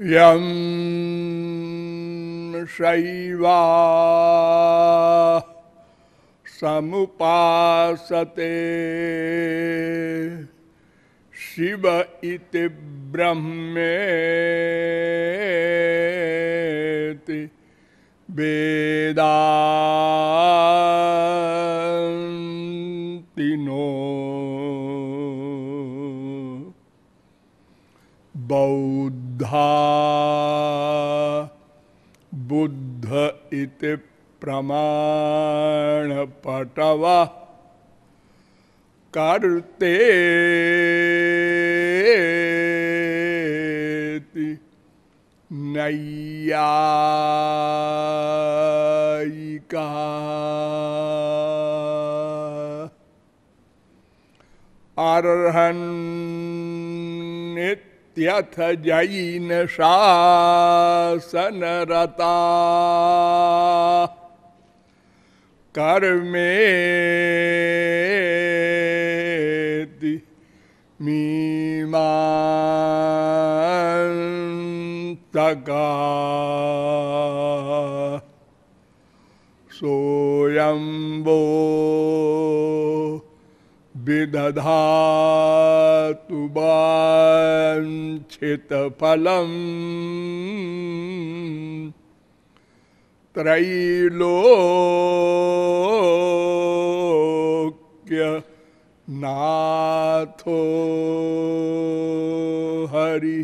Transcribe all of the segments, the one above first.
यं शैवा समुपासते शिव इति ब्रह्मेति वेदान्तिनो बौद्धा बुद्ध इति प्रमाणपटव। करते नैयायिका। अर्हन्नित्यथ जैन शासनरता। कर्मेति मीमांसका सोयम्बो विदधातु वाञ्छितफलम् त्रैलोक्य नाथो हरि।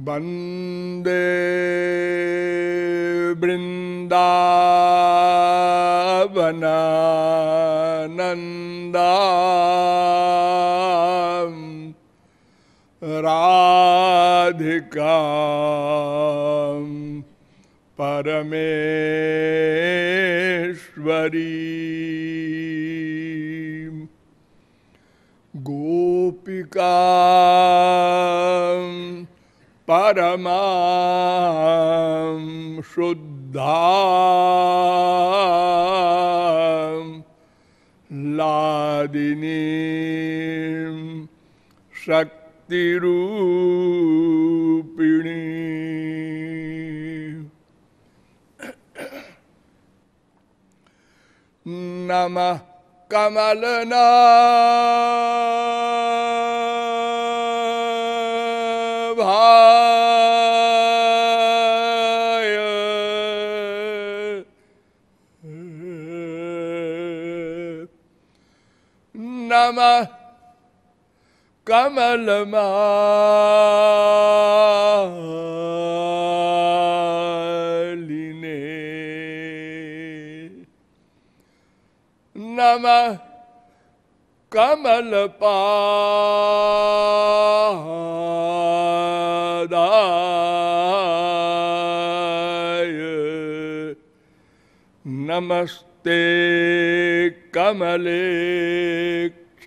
वंदे वृन्दावनानन्दा राधिका परमेश्वरी गोपिका परमा शुद्धा शक्तिरूपिणी। नमः कमलना भाय नमः कमलमालिने नमः कमलपादाय नमस्ते कमले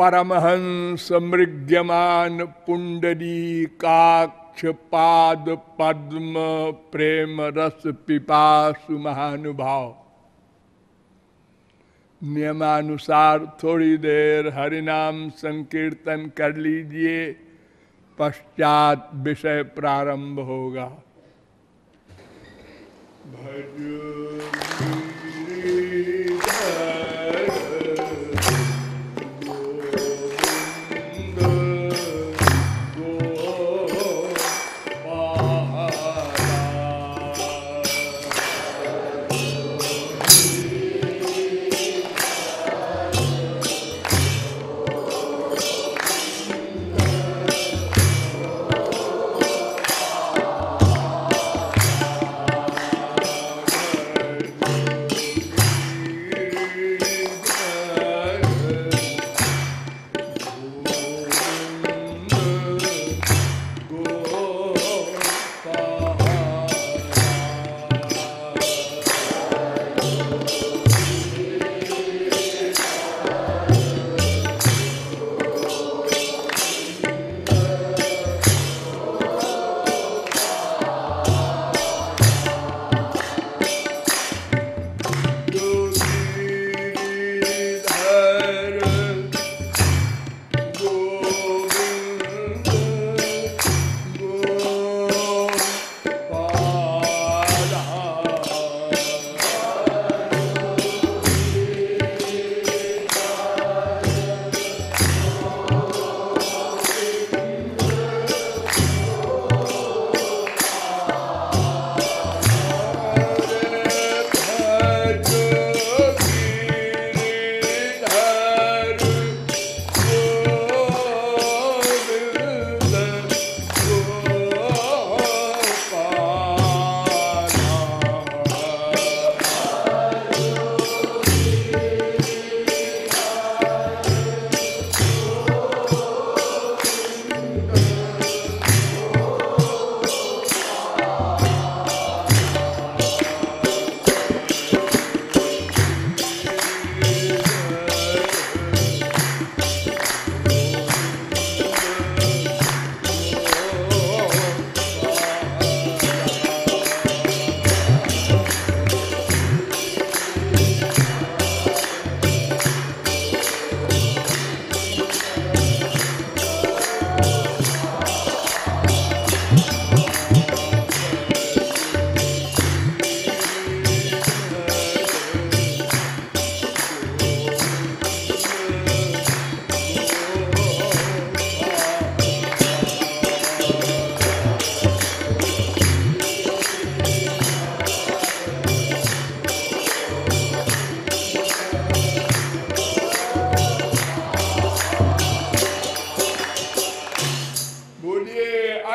परमहंस मृग्यमान पुंडली काक्ष पाद पद्म प्रेम रस पिपासु महानुभाव नियमानुसार थोड़ी देर हरिनाम संकीर्तन कर लीजिए, पश्चात विषय प्रारंभ होगा। भज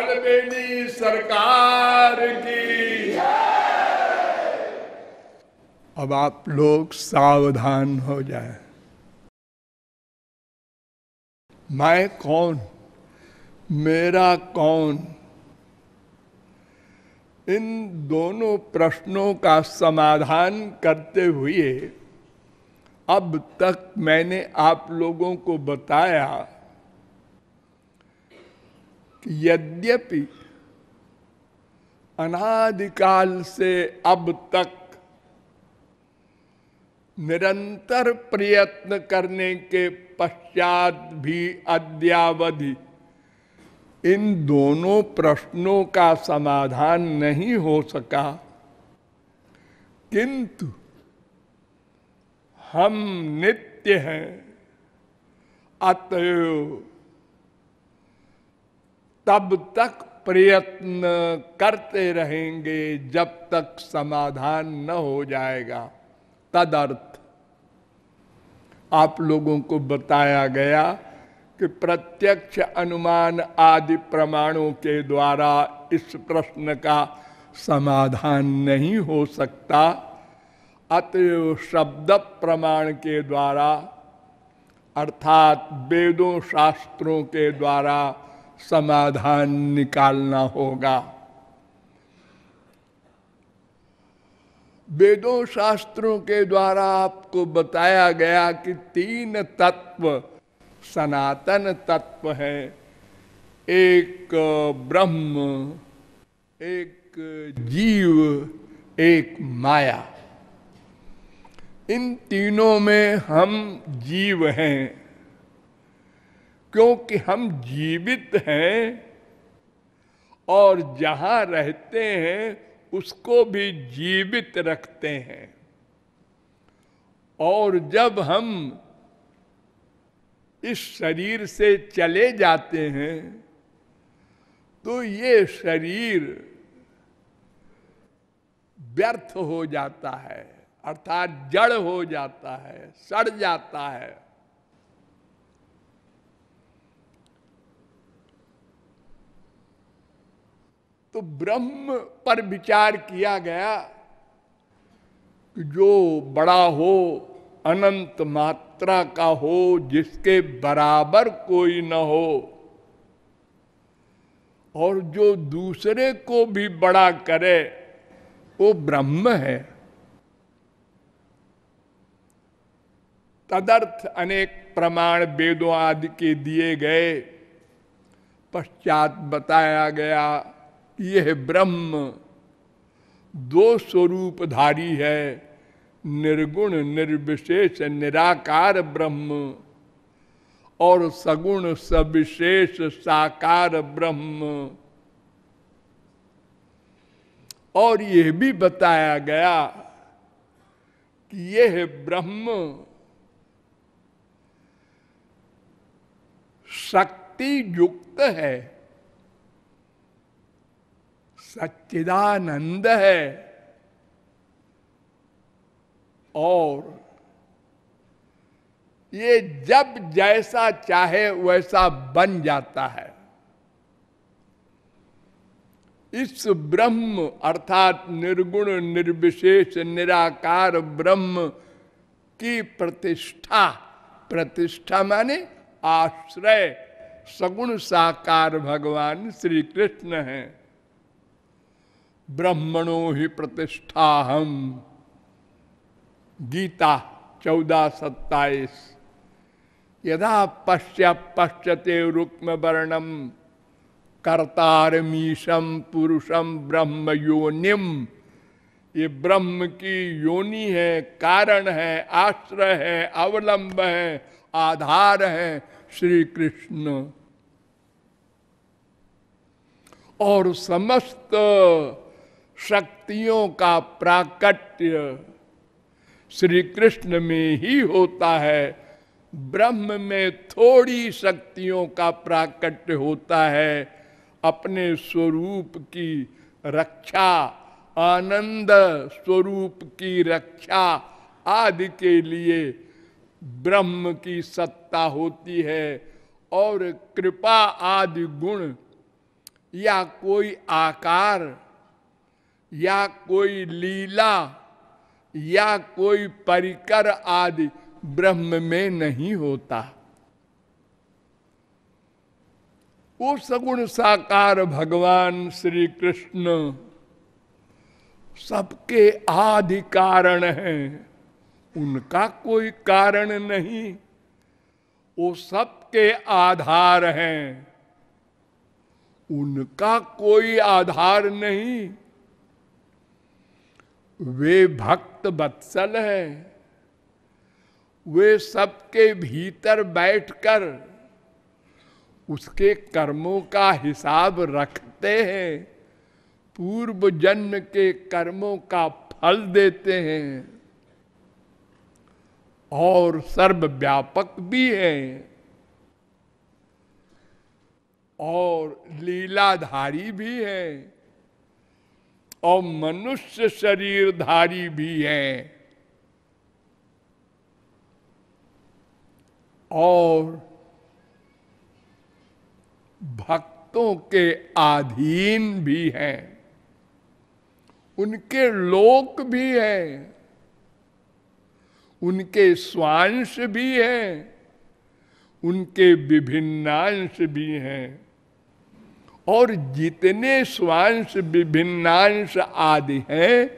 बोलिए अलबेली सरकार की। अब आप लोग सावधान हो जाए। मैं कौन? मेरा कौन? इन दोनों प्रश्नों का समाधान करते हुए अब तक मैंने आप लोगों को बताया यद्यपि अनादिकाल से अब तक निरंतर प्रयत्न करने के पश्चात भी अद्यावधि इन दोनों प्रश्नों का समाधान नहीं हो सका, किंतु हम नित्य हैं, अतएव तब तक प्रयत्न करते रहेंगे जब तक समाधान न हो जाएगा। तदर्थ। आप लोगों को बताया गया कि प्रत्यक्ष अनुमान आदि प्रमाणों के द्वारा इस प्रश्न का समाधान नहीं हो सकता। अतएव शब्द प्रमाण के द्वारा, अर्थात वेदों शास्त्रों के द्वारा समाधान निकालना होगा। वेदों शास्त्रों के द्वारा आपको बताया गया कि तीन तत्व, सनातन तत्व है। एक ब्रह्म, एक जीव, एक माया। इन तीनों में हम जीव हैं। क्योंकि हम जीवित हैं और जहाँ रहते हैं, उसको भी जीवित रखते हैं। और जब हम इस शरीर से चले जाते हैं तो ये शरीर व्यर्थ हो जाता है, अर्थात जड़ हो जाता है, सड़ जाता है। तो ब्रह्म पर विचार किया गया कि जो बड़ा हो, अनंत मात्रा का हो, जिसके बराबर कोई न हो, और जो दूसरे को भी बड़ा करे, वो ब्रह्म है। तदर्थ अनेक प्रमाण वेदों आदि के दिए गए, पश्चात बताया गया यह ब्रह्म दो स्वरूपधारी है, निर्गुण, निर्विशेष, निराकार ब्रह्म, और सगुण, सविशेष, साकार ब्रह्म। और यह भी बताया गया कि यह ब्रह्म शक्ति युक्त है। सच्चिदानंद है। और ये जब जैसा चाहे वैसा बन जाता है। इस ब्रह्म अर्थात निर्गुण, निर्विशेष, निराकार ब्रह्म की प्रतिष्ठा प्रतिष्ठा माने आश्रय, सगुण साकार भगवान श्री कृष्ण है। ब्रह्मणो ही प्रतिष्ठा हम गीता चौदह सत्ताईस। यदा पश्य पश्यते रुक्म वर्णम कर्तारमीशम, पुरुषम ब्रह्म योनिम ये ब्रह्म की योनि है, कारण है, आश्रय है, अवलंब है, आधार है श्री कृष्ण और समस्त शक्तियों का प्राकट्य श्री कृष्ण में ही होता है। ब्रह्म में थोड़ी शक्तियों का प्राकट्य होता है। अपने स्वरूप की रक्षा, आनंद स्वरूप की रक्षा आदि के लिए ब्रह्म की सत्ता होती है और कृपा आदि गुण या कोई आकार या कोई लीला, या कोई परिकर आदि ब्रह्म में नहीं होता। वो सगुण साकार भगवान श्री कृष्ण सबके आदि कारण हैं। उनका कोई कारण नहीं। वो सबके आधार हैं। उनका कोई आधार नहीं। वे भक्त बत्सल है। वे सबके भीतर बैठकर उसके कर्मों का हिसाब रखते हैं। पूर्व जन्म के कर्मों का फल देते हैं। और सर्वव्यापक भी हैं। और लीलाधारी भी है। और मनुष्य शरीरधारी भी है। और भक्तों के अधीन भी हैं। उनके लोक भी हैं। उनके स्वांश भी हैं। उनके विभिन्नांश भी हैं। और जितने स्वांश विभिन्नांश आदि हैं,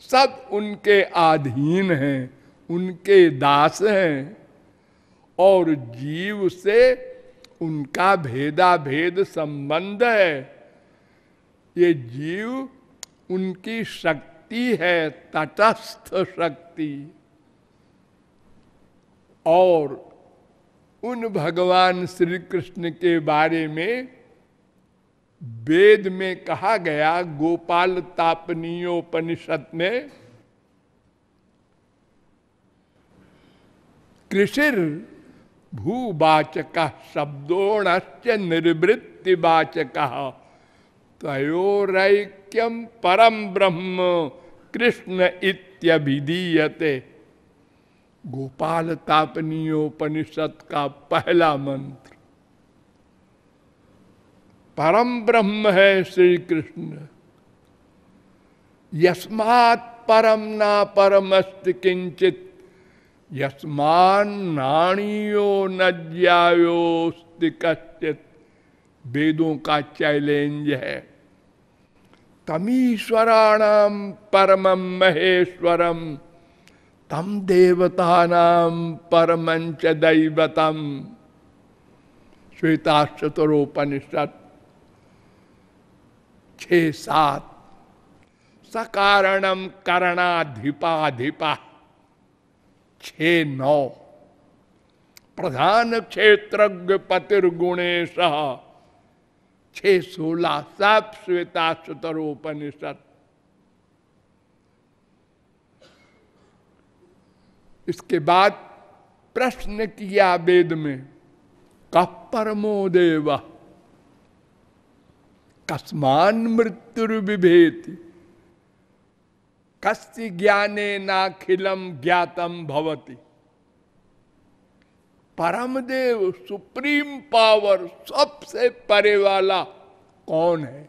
सब उनके अधीन हैं, उनके दास हैं। और जीव से उनका भेदा भेद संबंध है। ये जीव उनकी शक्ति है, तटस्थ शक्ति। और उन भगवान श्री कृष्ण के बारे में वेद में कहा गया, गोपाल तापनीयोपनिषद में कृषिर भूवाचक शब्दोणश्च निर्वृत्तिवाचक। तयोरैक्यम परम ब्रह्म कृष्ण इत्यभिधीयते। गोपाल तापनीयोपनिषद का पहला मंत्र। परम ब्रह्म है श्री कृष्ण यस्मात् परम ना परमस्त किंचित, यस्मान नाणियो न ज्यायोस्ति कश्चित। वेदों का चैलेंज है। तमीश्वराणाम परम महेश्वरम तम देवतानाम परमंच दैवतम श्वेताशतरोपनिषद छ सात सकारणम करणाधिपाधिपा। छ नौ। प्रधान क्षेत्र पतिर्गुणेश छ सोलह सब श्वेता सुतरोपनिषद इसके बाद प्रश्न किया वेद में कप परमो देवा? कस्मान मृत्यु विभेति कस्य ज्ञाने नाखिलम ज्ञातम भवती। परम देव सुप्रीम पावर, सबसे परे वाला कौन है?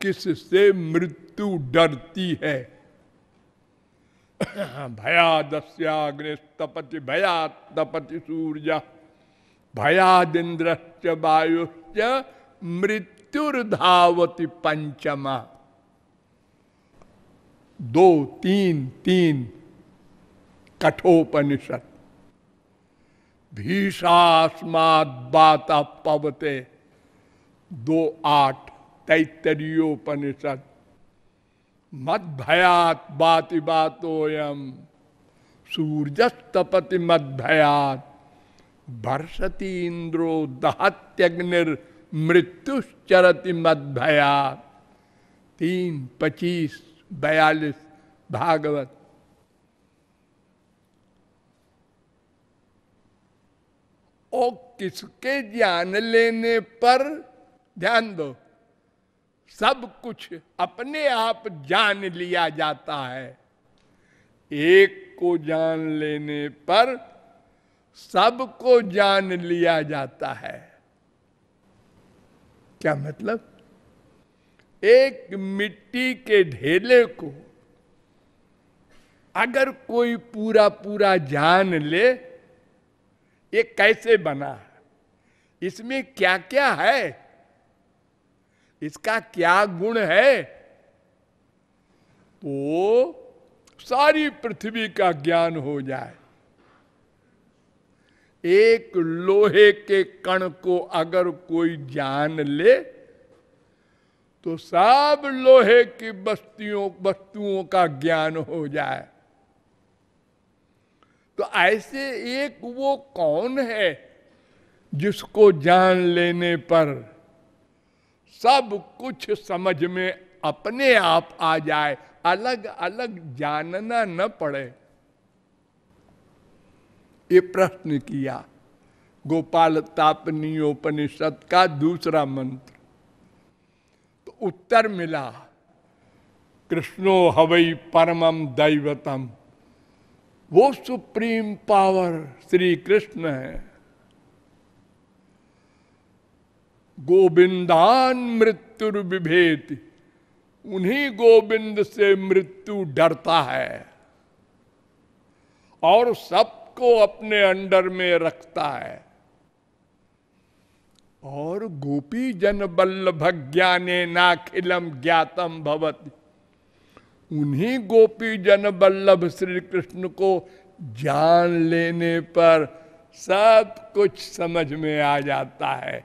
किससे मृत्यु डरती है? भया भयादस्याग्निस्तपति भयात तपति सूर्य। भयादिंद्रश्च वायुश्च मृत्युर्धावती पंचमा दो, तीन तीन कठोपनिषद भीषास्मात बात पवते। दो, आठ तैतरीयोपनिषद मद भयात बाति बातोयम सूर्यस्तपति मद भयात वर्षति इंद्रो दहत्यग्निर मृत्युश्चरति भया तीन पच्चीस बयालीस भागवत ओ किसके जान लेने पर ध्यान दो सब कुछ अपने आप जान लिया जाता है एक को जान लेने पर सबको जान लिया जाता है। क्या मतलब? एक मिट्टी के ढेले को अगर कोई पूरा पूरा जान ले, ये कैसे बना? इसमें क्या क्या है? इसका क्या गुण है? तो सारी पृथ्वी का ज्ञान हो जाए। एक लोहे के कण को अगर कोई जान ले तो सब लोहे की बस्तियों, वस्तुओं का ज्ञान हो जाए। तो ऐसे एक वो कौन है जिसको जान लेने पर सब कुछ समझ में अपने आप आ जाए? अलग अलग जानना न पड़े। ये प्रश्न किया। गोपाल तापनीयोपनिषद का दूसरा मंत्र। तो उत्तर मिला, कृष्णो हवई परमम दैवतम। वो सुप्रीम पावर श्री कृष्ण है। गोविंदान मृत्यु विभेद उन्हीं गोविंद से मृत्यु डरता है। और सबको अपने अंडर में रखता है। और गोपी जन बल्लभ ज्ञाने नाखिलम ज्ञातम भवती। उन्हीं गोपी जन बल्लभ श्री कृष्ण को जान लेने पर सब कुछ समझ में आ जाता है,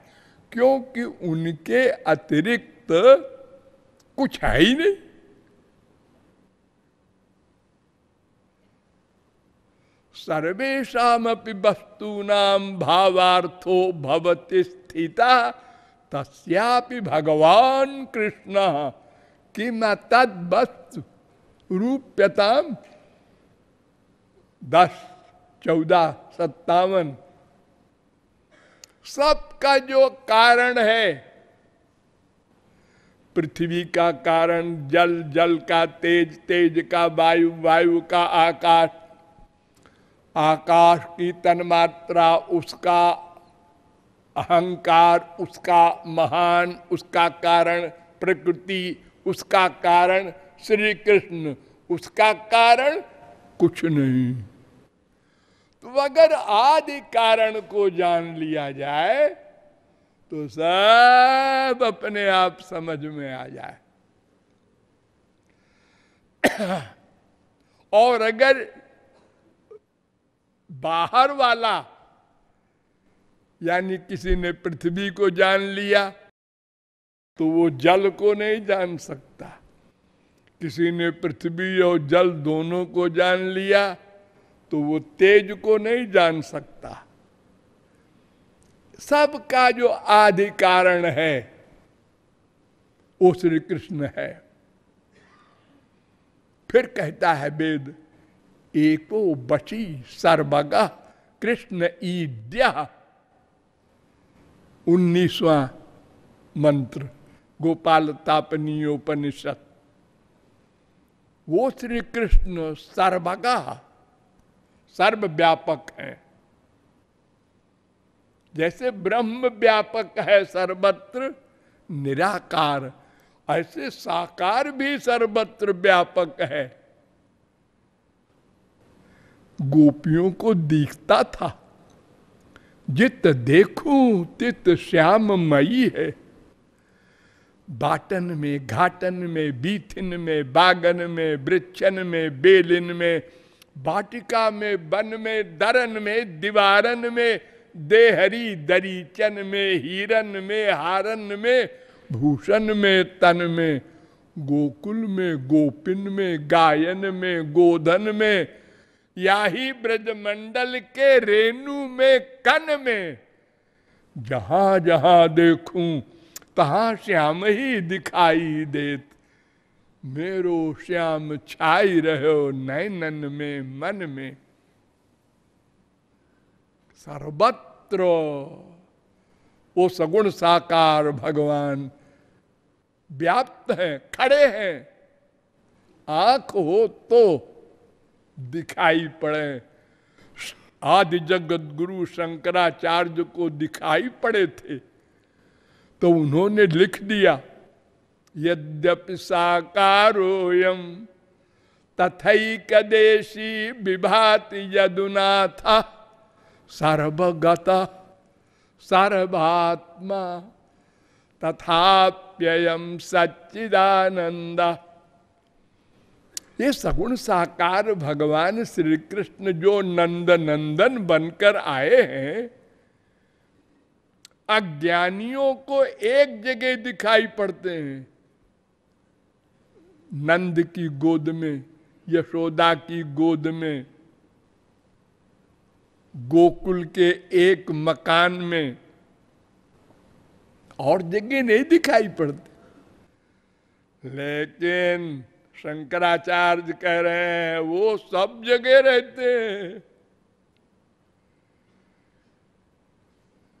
क्योंकि उनके अतिरिक्त कुछ है ही नहीं। सर्वेशा वस्तु नाम भावार्थो भवती स्थिता, तस्यापि भगवान कृष्ण कि तद वस्तु रूप्यताम दस चौदह, सत्तावन। सबका जो कारण है, पृथ्वी का कारण, जल जल का तेज तेज का वायु वायु का आकाश आकाश की तन्मात्रा, उसका अहंकार, उसका महान, उसका कारण, प्रकृति, उसका कारण श्री कृष्ण उसका कारण कुछ नहीं। तो अगर आदि कारण को जान लिया जाए तो सब अपने आप समझ में आ जाए। और अगर बाहर वाला, यानी किसी ने पृथ्वी को जान लिया तो वो जल को नहीं जान सकता। किसी ने पृथ्वी और जल दोनों को जान लिया तो वो तेज को नहीं जान सकता। सबका जो आदि कारण है, वो श्री कृष्ण है। फिर कहता है वेद एको बची सर्वगा, कृष्ण ईद्या। उन्नीसवा मंत्र, गोपाल तापनीयोपनिषद। वो श्री कृष्ण सर्वगा सर्व व्यापक है। जैसे ब्रह्म व्यापक है सर्वत्र, निराकार, ऐसे साकार भी सर्वत्र व्यापक है। गोपियों को देखता था। जित देखूँ, तित श्याम मई है। बाटन में, घाटन में, बीथिन में, बागन में, वृक्षन में, बेलिन में, बाटिका में, वन में, दरन में, दीवारन में, देहरी दरीचन में, हिरन में, हारन में, भूषण में, तन में, गोकुल में, गोपिन में, गायन में, गोधन में या ही ब्रजमंडल के रेणु में, कन में। जहाँ जहाँ देखूँ, तहा श्याम ही दिखाई देत। मेरो श्याम छाई रहो नैनन में, मन में। सर्वत्र वो सगुण साकार भगवान व्याप्त है, खड़े हैं। आँख हो तो दिखाई पड़े। आदि जगत गुरु शंकराचार्य को दिखाई पड़े थे। तो उन्होंने लिख दिया, यद्यपि साकारोयम विभाति यदुनाथ, सर्वगत सर्वात्मा तथाप्ययम सच्चिदानंद ये सगुण साकार भगवान श्री कृष्ण जो नंद नंदन बनकर आए हैं, अज्ञानियों को एक जगह दिखाई पड़ते हैं। नंद की गोद में, यशोदा की गोद में, गोकुल के एक मकान में, और जगह नहीं दिखाई पड़ती। लेकिन शंकराचार्य कह रहे हैं, वो सब जगह रहते हैं।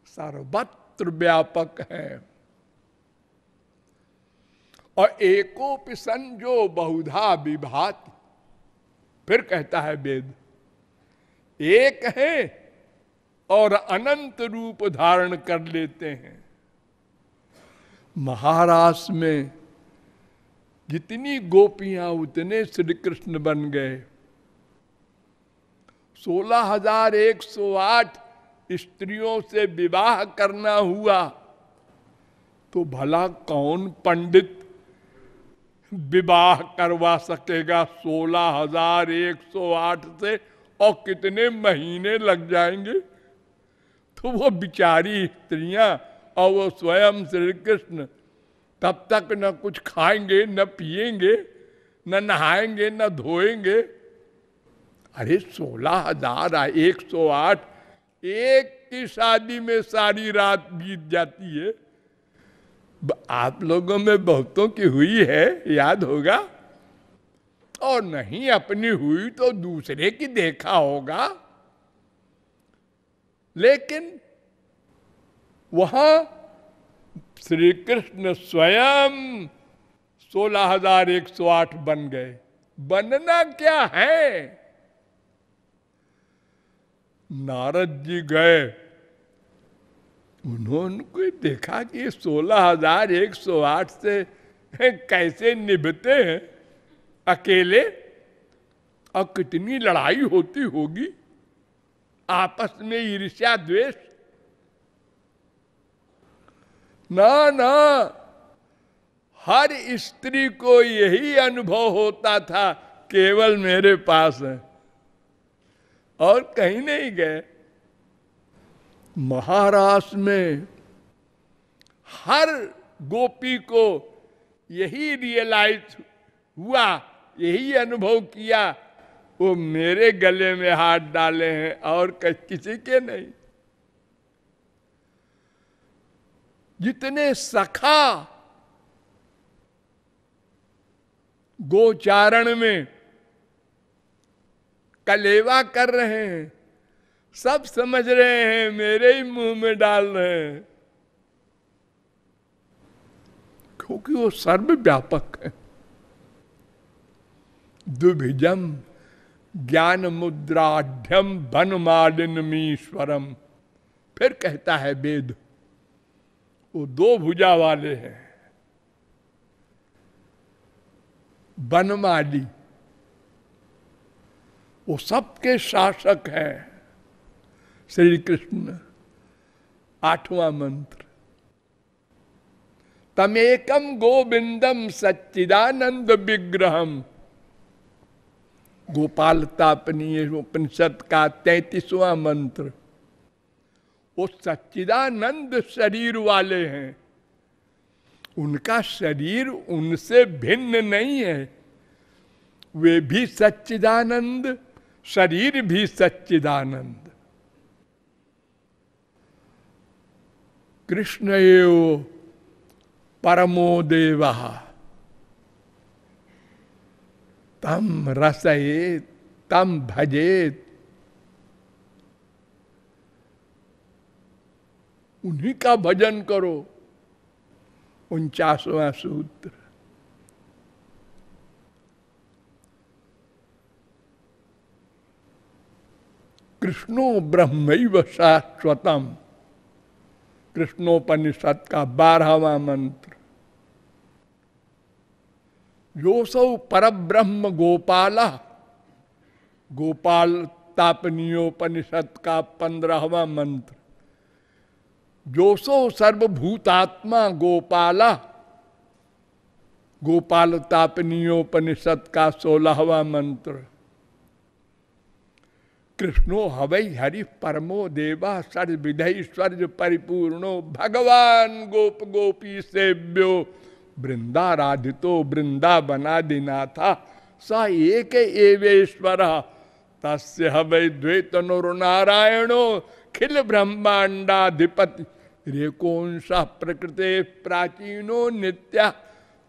सर्वत्र व्यापक है। और एकोपिसन जो बहुधा विभात, फिर कहता है वेद, एक है और अनंत रूप धारण कर लेते हैं। महाराष्ट्र में जितनी गोपियाँ उतने श्री कृष्ण बन गए। सोलह हज़ार एक सौ आठ स्त्रियों से विवाह करना हुआ तो भला कौन पंडित विवाह करवा सकेगा सोलह हज़ार एक सौ आठ से? और कितने महीने लग जाएँगे? तो वो बिचारी स्त्रियाँ और वो स्वयं श्री कृष्ण तब तक न कुछ खाएँगे, न पिएँगे, न नहाएँगे, न धोएँगे। अरे सोलह हज़ार एक सौ आठ, एक की शादी में सारी रात बीत जाती है। आप लोगों में बहुतों की हुई है, याद होगा? और नहीं, अपनी हुई तो दूसरे की देखा होगा। लेकिन वहाँ श्री कृष्ण स्वयं सोलह हज़ार एक सौ आठ बन गए। बनना क्या है? नारद जी गए। उन्होंने देखा कि सोलह हज़ार एक सौ आठ से कैसे निभते हैं? अकेले? और कितनी लड़ाई होती होगी? आपस में ईर्ष्या द्वेष? ना ना। हर स्त्री को यही अनुभव होता था, केवल मेरे पास है। और कहीं नहीं गए। महाराष्ट्र में हर गोपी को यही रियलाइज़ हुआ, यही अनुभव किया, वो मेरे गले में हाथ डाले हैं और किसी के नहीं। जितने सखा गोचारण में कलेवा कर रहे हैं, सब समझ रहे हैं, मेरे ही मुँह में डाल रहे हैं। क्योंकि वो सर्व व्यापक है। दुभिजम ज्ञान मुद्राढ़ मालिनमीश्वरम फिर कहता है वेद वो दो भुजा वाले हैं। बनमाली। वो सबके शासक हैं। श्री कृष्ण, आठवां मंत्र। तमेकम गोविंदम सच्चिदानंद विग्रहम गोपाल तापनीय उपनिषद का तैतीसवां मंत्र। वो सच्चिदानंद शरीर वाले हैं। उनका शरीर उनसे भिन्न नहीं है। वे भी सच्चिदानंद, शरीर भी सच्चिदानंद। कृष्ण एव परमो देवा। तम रसयेत तम भजेत उन्हीं का भजन करो। उनचासवा सूत्र। कृष्णो ब्रह्म शाश्वतम। कृष्णोपनिषद का बारहवा मंत्र। योसौ पर ब्रह्म गोपाल। गोपाल तापनीयोपनिषद का पंद्रहवा मंत्र। जोसो सर्वभूतात्मा गोपाला। गोपाल तापनीयोपनिषद का सोलहवा मंत्र। कृष्णो हवई हरि परमो देवा सर विधय स्वर्ज परिपूर्णो भगवान गोप गोपी सेव्यो वृंदाराधितो वृंदावनादिनाथा स एक एवेश्वर। तस्य हवै द्वैत नारायणो खिल ब्रह्मांडाधिपति। रेकोंश प्रकृते प्राचीनो नित्य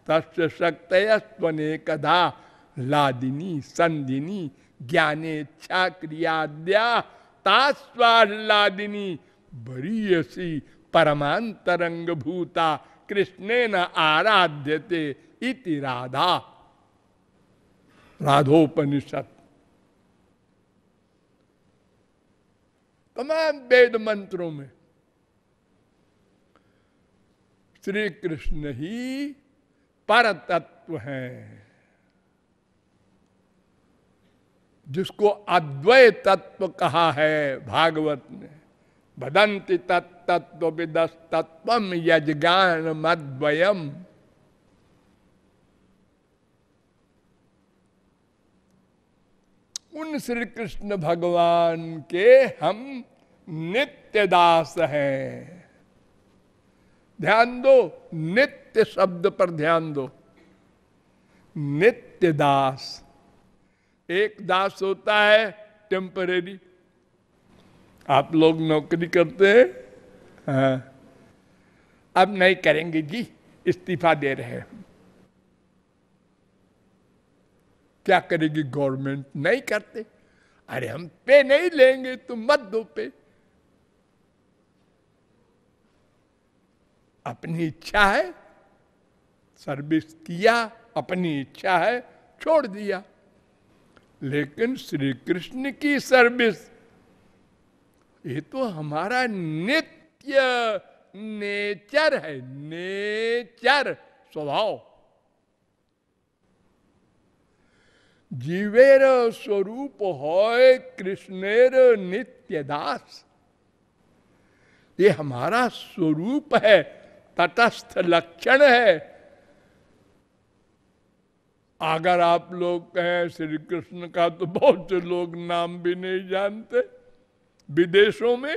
तस् शक्त स्वनेकधा लादिनी संदिनी ज्ञानेच्छा, क्रियाद्या तास्वादिनी बरीयसी परमांतरंग भूता कृष्णे न आराध्यते इति राधा। राधोपनिषद तमाम वेद मंत्रों में श्री कृष्ण ही पर तत्व है, जिसको अद्वय तत्व कहा है भागवत ने। बदंती तत्व विदस तत्व यजगान मद्वयम उन श्री कृष्ण भगवान के हम नित्य दास हैं। ध्यान दो, नित्य शब्द पर ध्यान दो। नित्य दास। एक दास होता है टेम्परेरी आप लोग नौकरी करते हैं। हाँ। अब नहीं करेंगे जी, इस्तीफा दे रहे हैं। क्या करेगी गवर्नमेंट नहीं करते। अरे हम पे नहीं लेंगे, तुम मत दो पे। अपनी इच्छा है सर्विस किया, अपनी इच्छा है, छोड़ दिया। लेकिन श्री कृष्ण की सर्विस ये तो हमारा नित्य, नेचर है, नेचर स्वभाव। जीवेर स्वरूप है कृष्णेर नित्य दास। ये हमारा स्वरूप है, तटस्थ लक्षण है। अगर आप लोग कहें श्री कृष्ण का तो बहुत से लोग नाम भी नहीं जानते। विदेशों में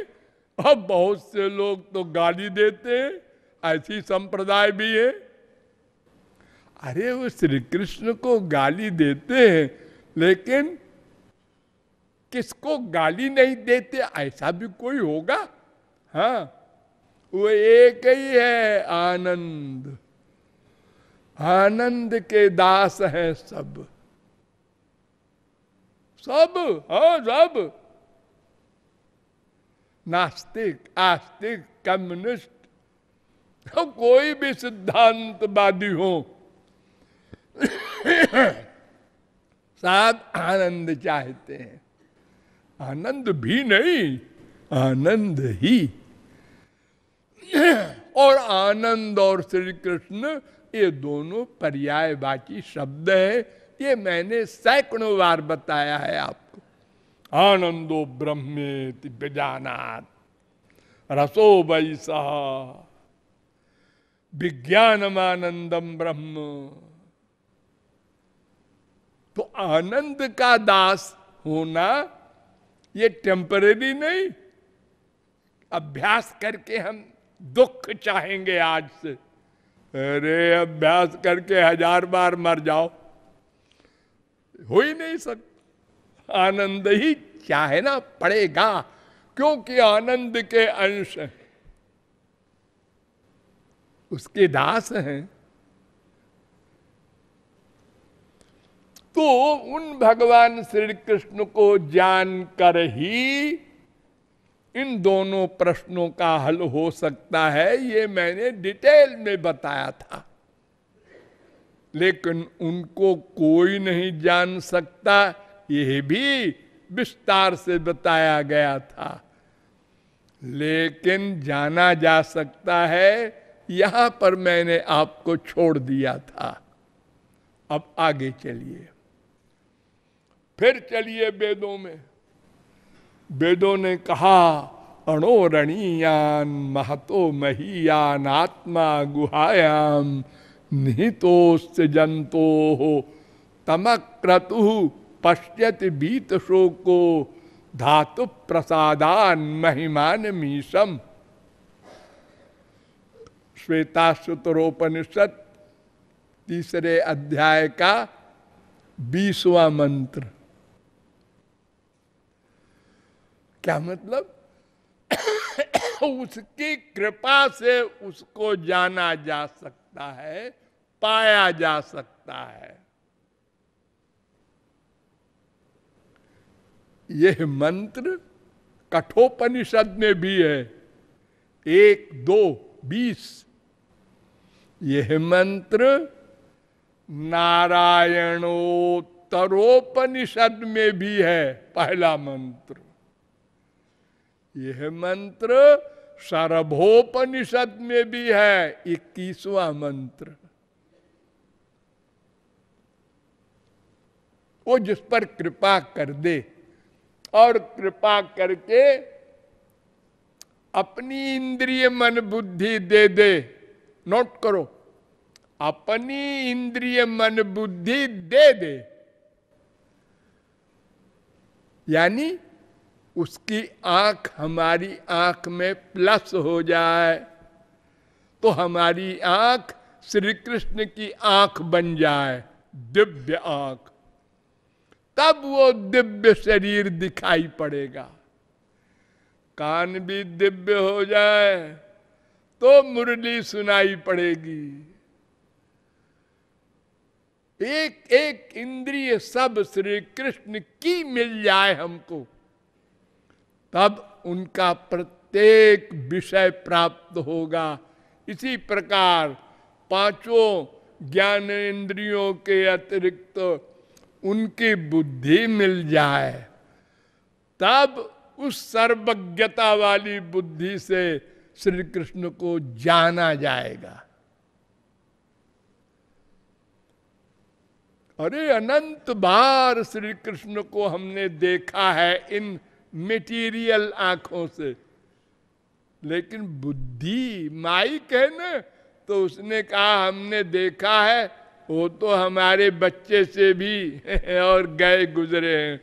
अब बहुत से लोग तो गाली देते हैं, ऐसी संप्रदाय भी है। अरे, वो श्री कृष्ण को गाली देते हैं, लेकिन किसको गाली नहीं देते? ऐसा भी कोई होगा? हाँ वो एक ही है, आनंद। आनंद के दास हैं सब। सब हाँ सब। नास्तिक, आस्तिक, कम्युनिस्ट कोई भी सिद्धांतवादी हो साथ आनंद चाहते हैं। आनंद भी नहीं, आनंद ही। और आनंद और श्री कृष्ण ये दोनों पर्याय पर्यायवाची शब्द है। ये मैंने सैकड़ों बार बताया है आपको। आनंदो ब्रह्मे दिव्यजानात रसो वैसा। विज्ञानमानंदम ब्रह्म। तो आनंद का दास होना, ये टेम्परेरी नहीं। अभ्यास करके हम दुख चाहेंगे आज से। अरे, अभ्यास करके हज़ार बार मर जाओ। हो ही नहीं सकता आनंद ही चाहे ना पड़ेगा, क्योंकि आनंद के अंश उसके दास हैं। तो उन भगवान श्री कृष्ण को जानकर ही इन दोनों प्रश्नों का हल हो सकता है, ये मैंने डिटेल में बताया था। लेकिन उनको कोई नहीं जान सकता, यह भी विस्तार से बताया गया था। लेकिन जाना जा सकता है, यहाँ पर मैंने आपको छोड़ दिया था। अब आगे चलिए। फिर चलिए वेदों में। वेदों ने कहा अणोरणीयान महतो महीयान, आत्मा गुहायाम निहितोस्त जंतो हो तमक्रतु पश्यत बीत शोको धातु प्रसादान महिमान मीसम श्वेता सुतरोपनिषद तीसरे अध्याय का बीसवा मंत्र। क्या मतलब? उसकी कृपा से उसको जाना जा सकता है, पाया जा सकता है। यह मंत्र कठोपनिषद में भी है। एक, दो, बीस। यह मंत्र नारायणोत्तरोपनिषद में भी है, पहला मंत्र। यह मंत्र सर्भोपनिषद में भी है, इक्कीसवा मंत्र। वो जिस पर कृपा कर दे और कृपा करके अपनी इंद्रिय मन बुद्धि दे दे। नोट करो, अपनी इंद्रिय मन बुद्धि दे दे। यानी उसकी आँख हमारी आँख में प्लस हो जाए तो हमारी आँख श्री कृष्ण की आँख बन जाए, दिव्य आँख। तब वो दिव्य शरीर दिखाई पड़ेगा। कान भी दिव्य हो जाए तो मुरली सुनाई पड़ेगी। एक एक इंद्रिय सब श्री कृष्ण की मिल जाए हमको। तब उनका प्रत्येक विषय प्राप्त होगा। इसी प्रकार पाँचों ज्ञान इंद्रियों के अतिरिक्त उनकी बुद्धि मिल जाए, तब उस सर्वज्ञता वाली बुद्धि से श्री कृष्ण को जाना जाएगा। अरे अनंत बार श्री कृष्ण को हमने देखा है इन मेटीरियल आँखों से। लेकिन बुद्धि माइक है ना तो उसने कहा, हमने देखा है, वो तो हमारे बच्चे से भी और गए गुजरे हैं।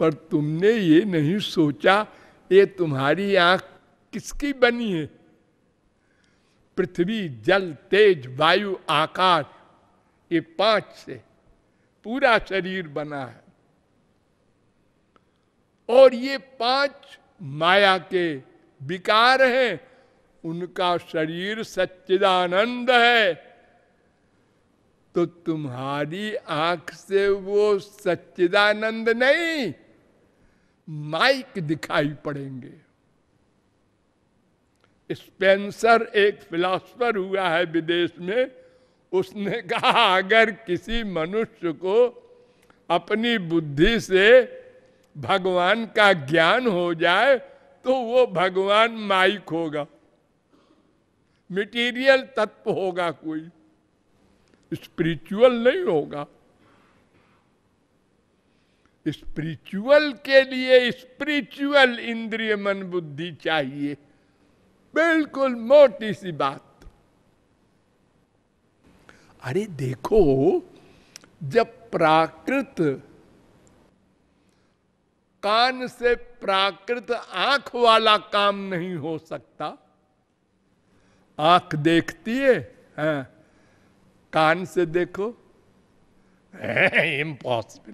पर तुमने ये नहीं सोचा, ये तुम्हारी आँख किसकी बनी है? पृथ्वी, जल, तेज, वायु आकाश ये पाँच से पूरा शरीर बना है। और ये पाँच माया के विकार हैं। उनका शरीर सच्चिदानंद है। तो तुम्हारी आँख से वो सच्चिदानंद नहीं, माइक दिखाई पड़ेंगे। स्पेंसर एक फिलोसफर हुआ है विदेश में। उसने कहा, अगर किसी मनुष्य को अपनी बुद्धि से भगवान का ज्ञान हो जाए तो वो भगवान माइक होगा। मटेरियल तत्व होगा कोई। स्पिरिचुअल नहीं होगा। स्पिरिचुअल के लिए स्पिरिचुअल इंद्रिय मन बुद्धि चाहिए। बिल्कुल मोटी सी बात। अरे देखो, जब प्राकृत कान से प्राकृत आँख वाला काम नहीं हो सकता। आँख देखती है हाँ। कान से देखो इम्पॉसिबल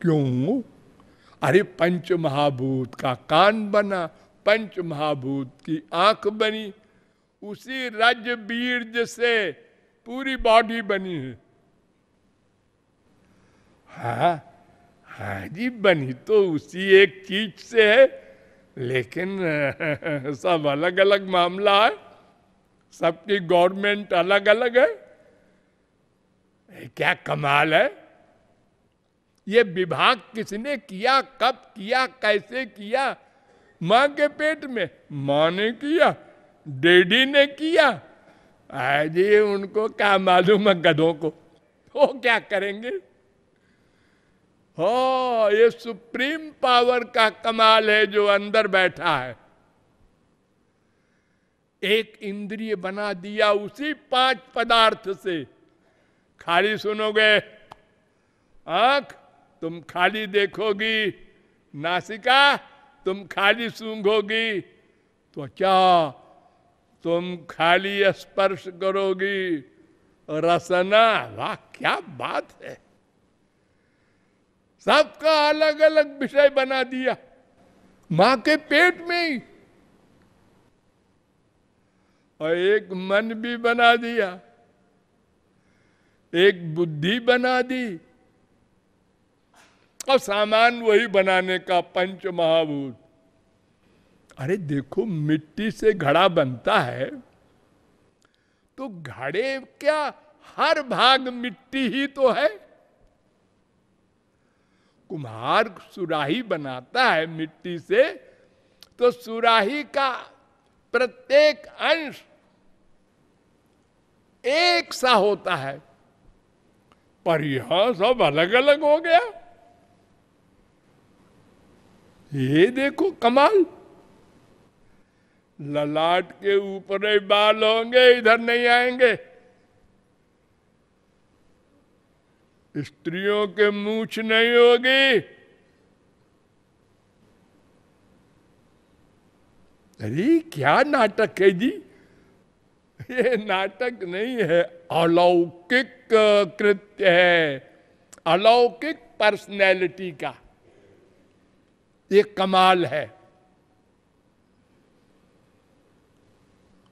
क्यों? अरे पंच महाभूत का कान बना, पंच महाभूत की आँख बनी, उसी रज बीर्ज से पूरी बॉडी बनी है। हाँ। हाँ जी बनी तो उसी एक चीज़ से है, लेकिन, सब अलग अलग मामला है। सबकी गवर्नमेंट अलग अलग है क्या कमाल है। ये विभाग किसने किया, कब किया, कैसे किया? माँ के पेट में, माँ ने किया, डेडी ने किया। जी उनको क्या मालूम है गधों को। वो क्या करेंगे? हो, ये सुप्रीम पावर का कमाल है जो अंदर बैठा है। एक इंद्रिय बना दिया उसी पाँच पदार्थ से। खाली सुनोगे, आँख तुम खाली देखोगी, नासिका तुम खाली सूंघोगी, त्वचा तुम खाली स्पर्श करोगी। रसना वाह, क्या बात है। सबका अलग अलग विषय बना दिया। माँ के पेट में ही। और एक मन भी बना दिया। एक बुद्धि बना दी। और सामान वही बनाने का पंच महाभूत। अरे देखो, मिट्टी से घड़ा बनता है तो घड़े क्या हर भाग मिट्टी ही तो है। कुम्हार सुराही बनाता है मिट्टी से तो सुराही का प्रत्येक अंश एक सा होता है। पर यहाँ सब अलग अलग हो गया। ये देखो कमाल। ललाट के ऊपर बाल होंगे, इधर नहीं आएँगे। स्त्रियों के मूछ नहीं होगी। अरे, क्या नाटक है जी? ये नाटक नहीं है, अलौकिक कृत्य है। अलौकिक पर्सनैलिटी का। ये कमाल है।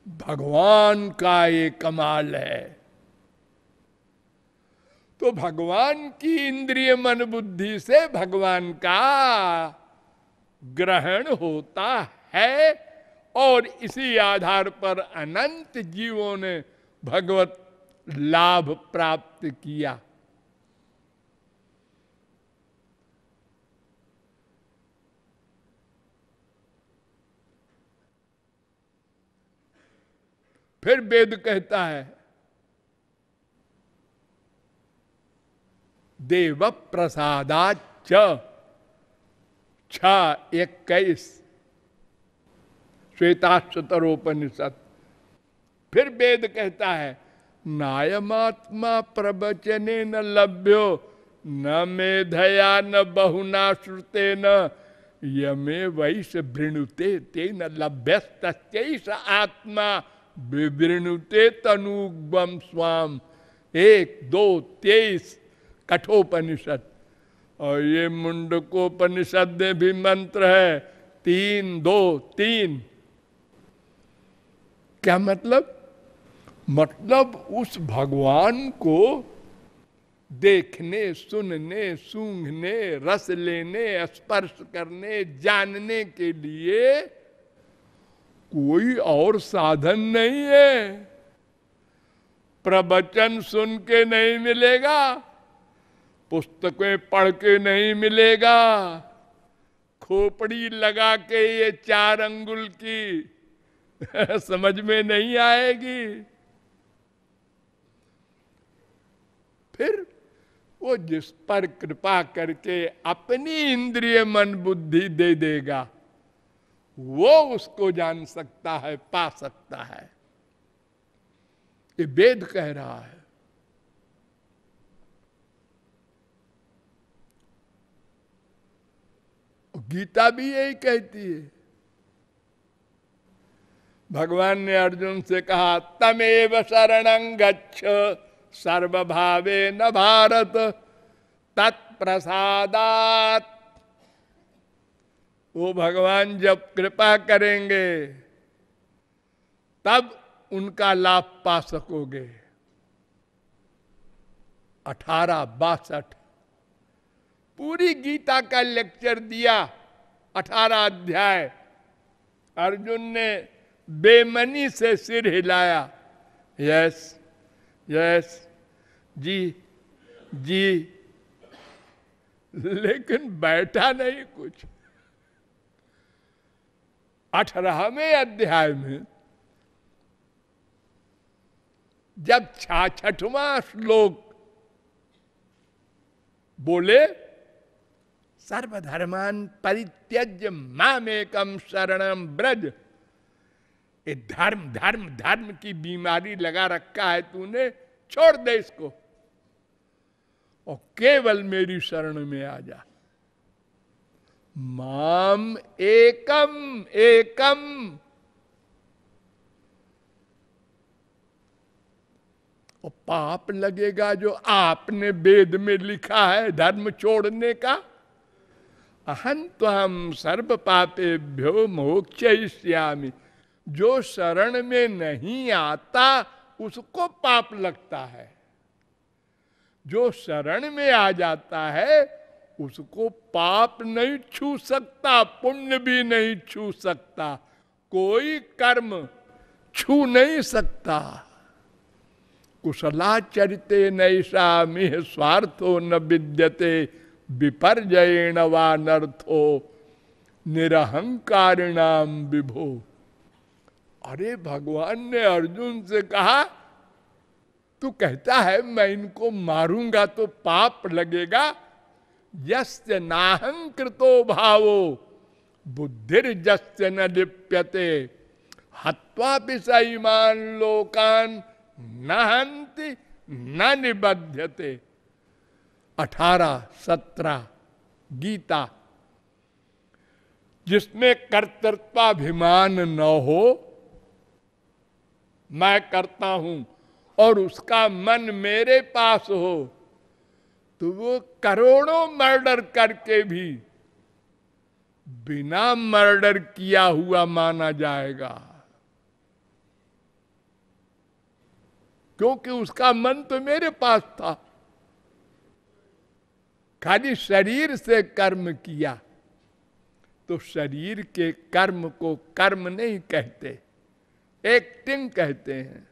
भगवान का ये कमाल है। तो भगवान की इंद्रिय मन बुद्धि से भगवान का ग्रहण होता है और इसी आधार पर अनंत जीवों ने भगवत लाभ प्राप्त किया। फिर वेद कहता है देव प्रसादा छ इक्कीस श्वेताश्वतरोपनिषद। फिर वेद कहता है, नायमात्मा प्रवचने न लभ्यो, न मेधया न बहुना श्रुते न। यमे वैश वृणुते ते न लभ्यस्त आत्मा विवृणुते तनुगम स्वाम। एक, दो, तेईस। कठोपनिषद। और ये मुंडकोपनिषद में भी मंत्र है। तीन, दो, तीन। क्या मतलब? मतलब उस भगवान को देखने, सुनने, सूंघने, रस लेने, स्पर्श करने, जानने के लिए कोई और साधन नहीं है। प्रवचन सुन के नहीं मिलेगा। पुस्तकें पढ़ के नहीं मिलेगा। खोपड़ी लगा के ये चार अंगुल की समझ में नहीं आएगी। फिर वो जिस पर कृपा करके अपनी इंद्रिय मन बुद्धि दे देगा, वो उसको जान सकता है, पा सकता है। ये वेद कह रहा है। गीता भी यही कहती है। भगवान ने अर्जुन से कहा, तमेव शरण गच्छ, सर्वभावे न भारत, तत्प्रसादात। वो भगवान जब कृपा करेंगे, तब उनका लाभ पा सकोगे। अठारह बासठ। पूरी गीता का लेक्चर दिया। अठारह अध्याय। अर्जुन ने बेमनी से सिर हिलाया। यस यस, जी जी। लेकिन बैठा नहीं कुछ। अठारहवें अध्याय में जब छाछठवा श्लोक बोले सर्वधर्मान परित्यज मामेकम शरणम ब्रज ये धर्म धर्म धर्म की बीमारी लगा रखा है तूने, छोड़ दे इसको। और केवल मेरी शरण में आ जा। माम एकम एकम। और पाप लगेगा जो आपने वेद में लिखा है, धर्म छोड़ने का। अहं तो हम सर्व पापेभ्यो मोक्ष जो शरण में नहीं आता, उसको पाप लगता है। जो शरण में आ जाता है, उसको पाप नहीं छू सकता, पुण्य भी नहीं छू सकता। कोई कर्म छू नहीं सकता। कुशलाचरिते नैषा मिह स्वार्थो न विद्यते। विपर्जयण वा नर्थो निरहंकारिणाम विभो। अरे भगवान ने अर्जुन से कहा, तू कहता है मैं इनको मारूँगा तो पाप लगेगा। यस्य नाहंकृतो भावो बुद्धिर जस्य न लिप्यते। हत्वा पिसईमान लोकान नहंति न निबध्यते। अठारह, सत्रह, गीता। जिसमें कर्तृत्वाभिमान न हो, मैं करता हूँ और उसका मन मेरे पास हो तो वो करोड़ों मर्डर करके भी बिना मर्डर किया हुआ माना जाएगा। क्योंकि उसका मन तो मेरे पास था। खाली शरीर से कर्म किया तो शरीर के कर्म को कर्म नहीं कहते एक्टिंग कहते हैं।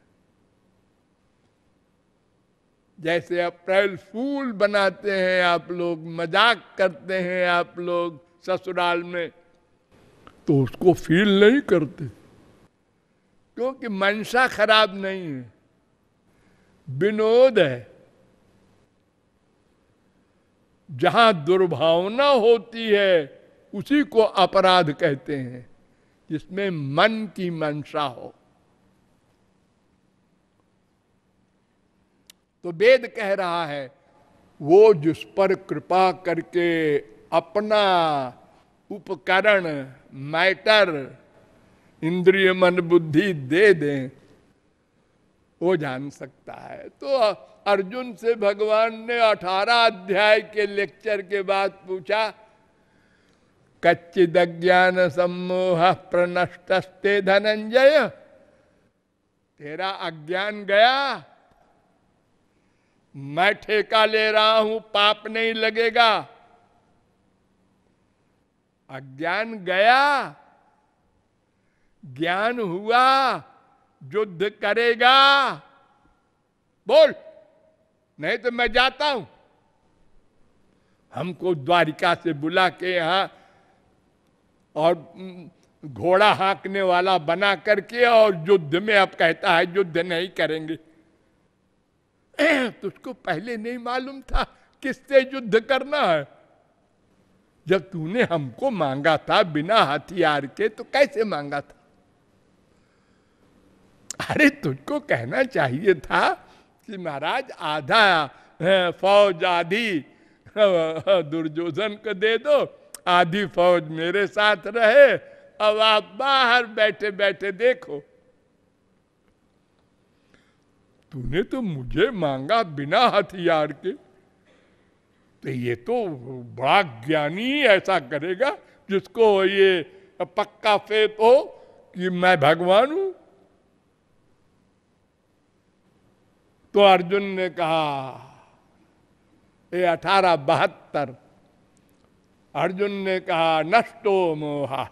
जैसे अप्रैल फूल बनाते हैं, आप लोग मज़ाक करते हैं, आप लोग ससुराल में तो उसको फील नहीं करते, क्योंकि मनसा खराब नहीं है, विनोद है। जहाँ दुर्भावना होती है, उसी को अपराध कहते हैं, जिसमें मन की मंशा हो। तो वेद कह रहा है, वो जिस पर कृपा करके अपना उपकरण, मैटर, इंद्रिय मन बुद्धि दे दें, वो जान सकता है। तो अर्जुन से भगवान ने अठारह अध्याय के लेक्चर के बाद पूछा, कच्चिद ज्ञान सम्मोह प्रनष्टस्ते धनंजय? तेरा अज्ञान गया? मैं ठेका ले रहा हूँ, पाप नहीं लगेगा। अज्ञान गया? ज्ञान हुआ, युद्ध करेगा। बोल। नहीं तो मैं जाता हूँ। हमको द्वारिका से बुला के यहाँ और घोड़ा हाँकने वाला बना करके और युद्ध में अब कहता है, युद्ध नहीं करेंगे। तुझको पहले नहीं मालूम था किससे युद्ध करना है। जब तूने हमको मांगा था बिना हथियार के तो कैसे मांगा था? अरे तुझको कहना चाहिए था कि महाराज, आधा फौज आधी, दुर्योधन को दे दो, आधी फौज मेरे साथ रहे, अब आप बाहर बैठे बैठे देखो। तूने तो मुझे मांगा बिना हथियार के। तो ये तो बड़ा ज्ञानी ऐसा करेगा, जिसको ये पक्का फेत हो कि मैं भगवान हूँ। तो अर्जुन ने कहा ये अठारह बहत्तर अर्जुन ने कहा, नष्टो मोहा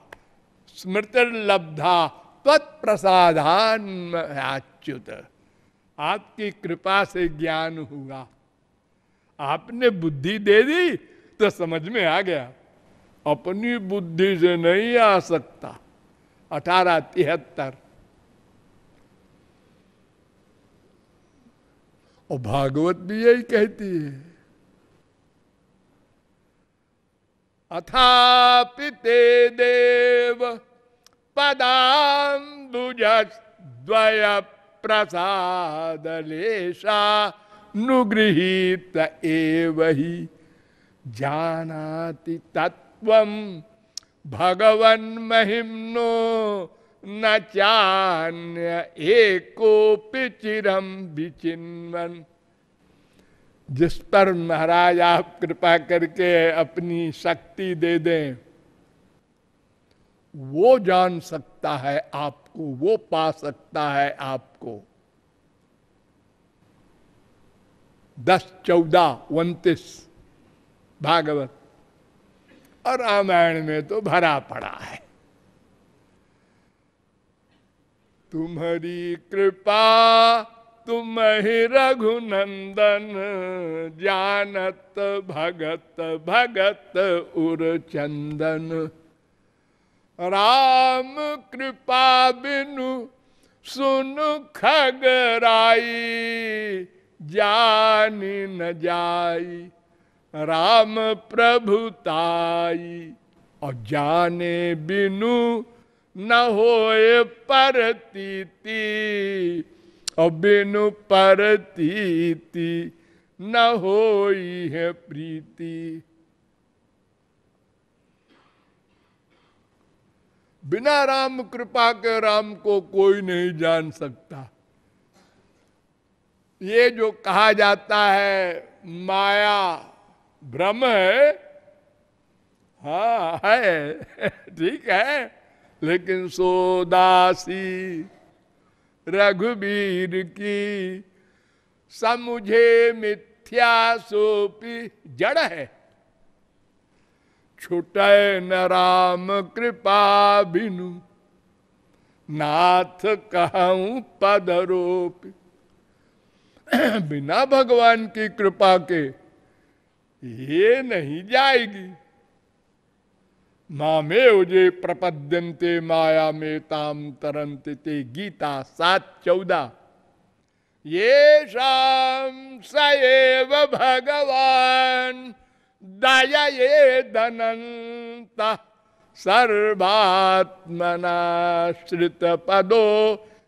स्मृति लब्धा तत्प्रसादान अच्युत आपकी कृपा से ज्ञान हुआ। आपने बुद्धि दे दी तो समझ में आ गया। अपनी बुद्धि से नहीं आ सकता। अठारह तिहत्तर और भागवत भी यही कहती है। अथापिते देव पदाबुजद्वय प्रसादलेशा नुगृहीत एव ही। जानाति तत्व भगवन महिमनो न चान्य एकोपि चिरम विचिन्वन। जिस पर महाराज आप कृपा करके अपनी शक्ति दे दें, वो जान सकता है आपको, वो पा सकता है आपको। दस चौदह उन्तीस, भागवत। और रामायण में तो भरा पड़ा है। तुम्हारी कृपा तुम ही रघुनंदन, जानत भगत भगत उर चंदन राम कृपा बिनु, सुन खगराई जानी न जाई। राम प्रभुताई और जाने बिनु न होए परतीति और बिनु परतीति, न होई है प्रीति। बिना राम कृपा के राम को कोई नहीं जान सकता। ये जो कहा जाता है, माया भ्रम है हाँ है, ठीक है। लेकिन सोदासी रघुवीर की, समुझे मिथ्या सोपी जड़ है। छुट न राम कृपा बिनु, नाथ कहूँ पदरोप बिना भगवान की कृपा के ये नहीं जाएगी। मामे उजे प्रपद्यंते माया में ताम तरंत गीता सात चौदह ये शाम सएव भगवान दया ये धनंत सर्वात्मनाश्रित पदो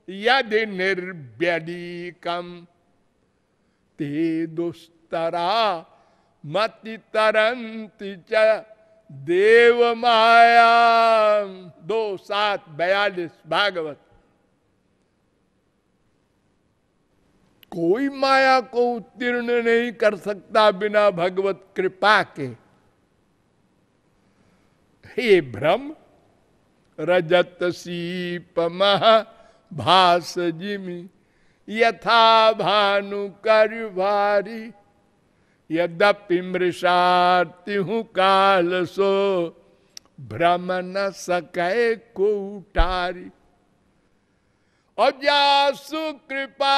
यदि निर्व्यदीकम। ते दुस्तरा मति तरंति च देव माया दो सात बयालीस, भागवत। कोई माया को उत्तीर्ण नहीं कर सकता बिना भगवत कृपा के। हे भ्रम, रजत सीप मह भास जिमी, यथा भानु कर भारी यद्यपि मृषाति हूँ काल सो भ्रम न सके को उठारी और जासु कृपा,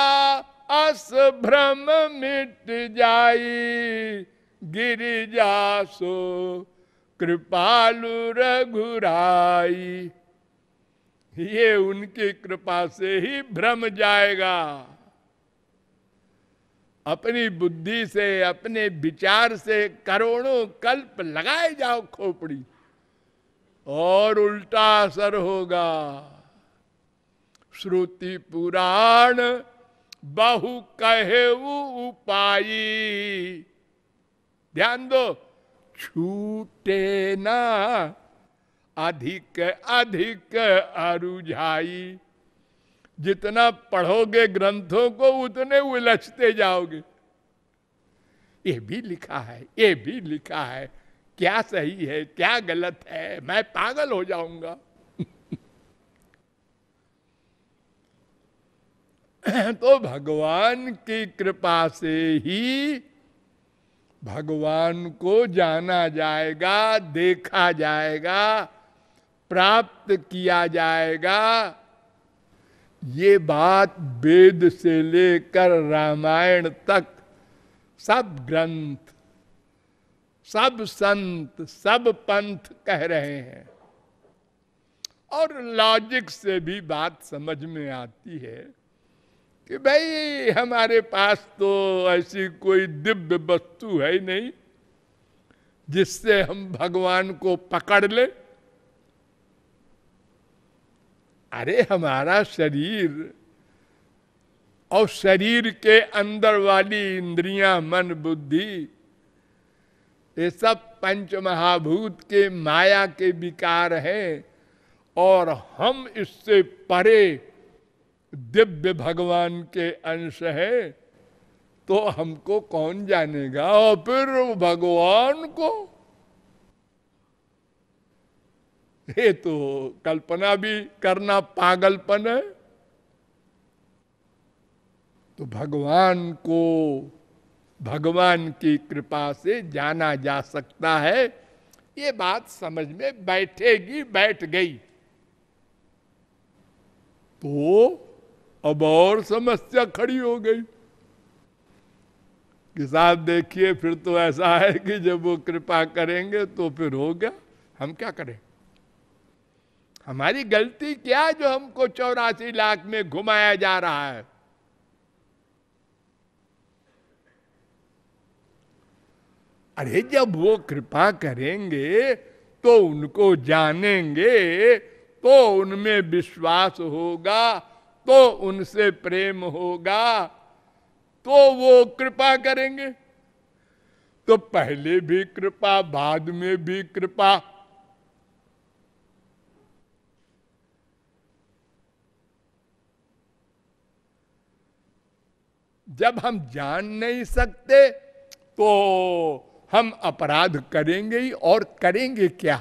अस भ्रम मिट जाई गिर जासो कृपालु रघुराई। ये उनकी कृपा से ही भ्रम जाएगा। अपनी बुद्धि से, अपने विचार से करोड़ों कल्प लगाए जाओ खोपड़ी। और उल्टा असर होगा। श्रुति पुराण बहु कहे उपाई ध्यान दो, छूटे ना, अधिक अधिक अरुझाई। जितना पढ़ोगे ग्रंथों को, उतने उलझते जाओगे। ये भी लिखा है, ये भी लिखा है। क्या सही है, क्या गलत है, मैं पागल हो जाऊँगा। तो भगवान की कृपा से ही भगवान को जाना जाएगा, देखा जाएगा, प्राप्त किया जाएगा। ये बात वेद से लेकर रामायण तक, सब ग्रंथ, सब संत, सब पंथ कह रहे हैं। और लॉजिक से भी बात समझ में आती है कि भाई, हमारे पास तो ऐसी कोई दिव्य वस्तु है ही नहीं, जिससे हम भगवान को पकड़ ले। अरे हमारा शरीर, और शरीर के अंदर वाली इंद्रियाँ, मन, बुद्धि, ये सब पंच महाभूत के माया के विकार हैं, और हम इससे परे दिव्य भगवान के अंश है तो हमको कौन जानेगा? और फिर भगवान को ये तो कल्पना भी करना पागलपन है। तो भगवान को, भगवान की कृपा से जाना जा सकता है। ये बात समझ में बैठेगी, बैठ गई। तो अब और समस्या खड़ी हो गई। कि साहब देखिए, फिर तो ऐसा है कि जब वो कृपा करेंगे तो फिर हो गया। हम क्या करें? हमारी गलती क्या जो हमको चौरासी लाख में घुमाया जा रहा है? अरे जब वो कृपा करेंगे तो उनको जानेंगे तो उनमें विश्वास होगा तो उनसे प्रेम होगा तो वो कृपा करेंगे। तो पहले भी कृपा, बाद में भी कृपा जब हम जान नहीं सकते तो हम अपराध करेंगे ही, और करेंगे क्या?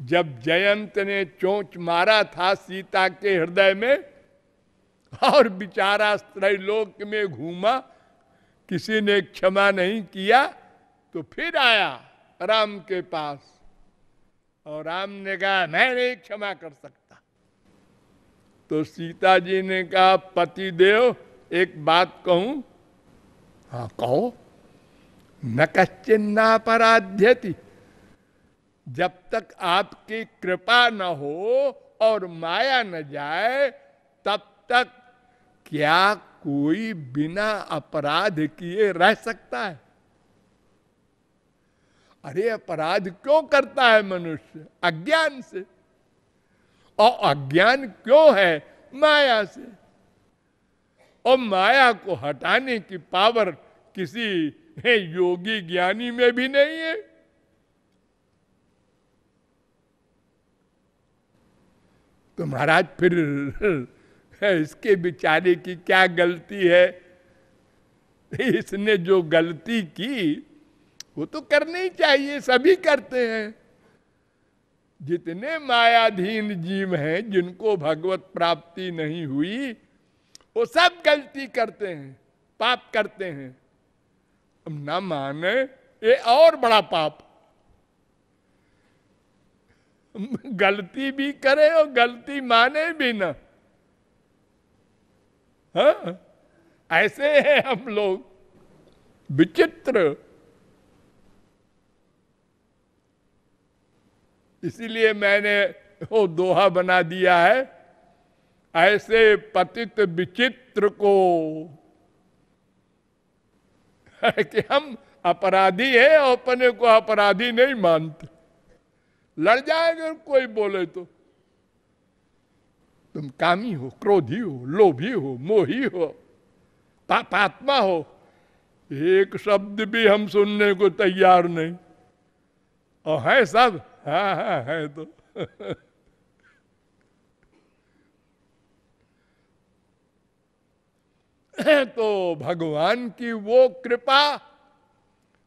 जब जयंत ने चोंच मारा था सीता के हृदय में, और बिचारा त्रैलोक में घूमा, किसी ने क्षमा नहीं किया तो फिर आया राम के पास। और राम ने कहा, मैं नहीं क्षमा कर सकता। तो सीता जी ने कहा पति देव एक बात कहूँ? हाँ कहो। न कश्चिन्नापराध्यति। जब तक आपकी कृपा न हो और माया न जाए, तब तक क्या कोई बिना अपराध किए रह सकता है? अरे, अपराध क्यों करता है मनुष्य? अज्ञान से। और अज्ञान क्यों है? माया से। और माया को हटाने की पावर किसी योगी ज्ञानी में भी नहीं है। तो महाराज फिर इसके बिचारे की क्या गलती है? इसने जो गलती की, वो तो करनी ही चाहिए, सभी करते हैं। जितने मायाधीन जीव हैं, जिनको भगवत प्राप्ति नहीं हुई वो सब गलती करते हैं, पाप करते हैं। अब ना माने, ये और बड़ा पाप। गलती भी करे और गलती माने भी ना। हाँ? ऐसे हैं हम लोग। विचित्र। इसीलिए मैंने वो दोहा बना दिया है। ऐसे पतित विचित्र को कि हम अपराधी है और अपने को अपराधी नहीं मानते। लड़ जाएँगे कोई बोले तो तुम कामी हो, क्रोधी हो, लोभी हो, मोही हो पापात्मा हो। एक शब्द भी हम सुनने को तैयार नहीं। और है सब? हाँ हाँ है तो। तो भगवान की वो कृपा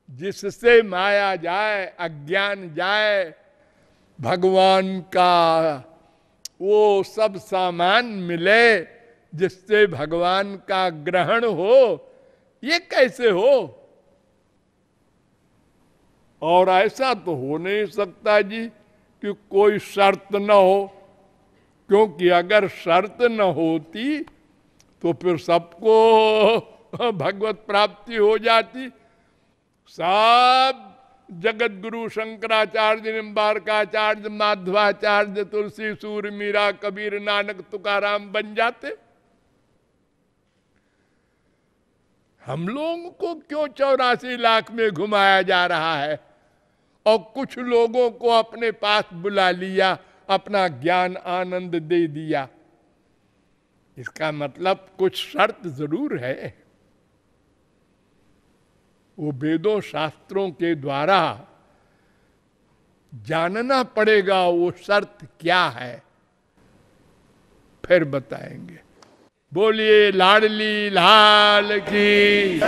जिससे माया जाए, अज्ञान जाए, भगवान का वो सब सामान मिले जिससे भगवान का ग्रहण हो, ये कैसे हो? और ऐसा तो हो नहीं सकता जी कि कोई शर्त न हो, क्योंकि अगर शर्त न होती तो फिर सबको भगवत प्राप्ति हो जाती। सब जगत गुरु शंकराचार्य, निम्बारकाचार्य, माधवाचार्य, तुलसी सूर मीरा, कबीर, नानक, तुकाराम बन जाते। हम लोगों को क्यों चौरासी लाख में घुमाया जा रहा है? और कुछ लोगों को अपने पास बुला लिया, अपना ज्ञान, आनंद दे दिया। इसका मतलब कुछ शर्त ज़रूर है। वो वेदों शास्त्रों के द्वारा जानना पड़ेगा वो शर्त क्या है। फिर बताएँगे। बोलिए, लाडली लाल की।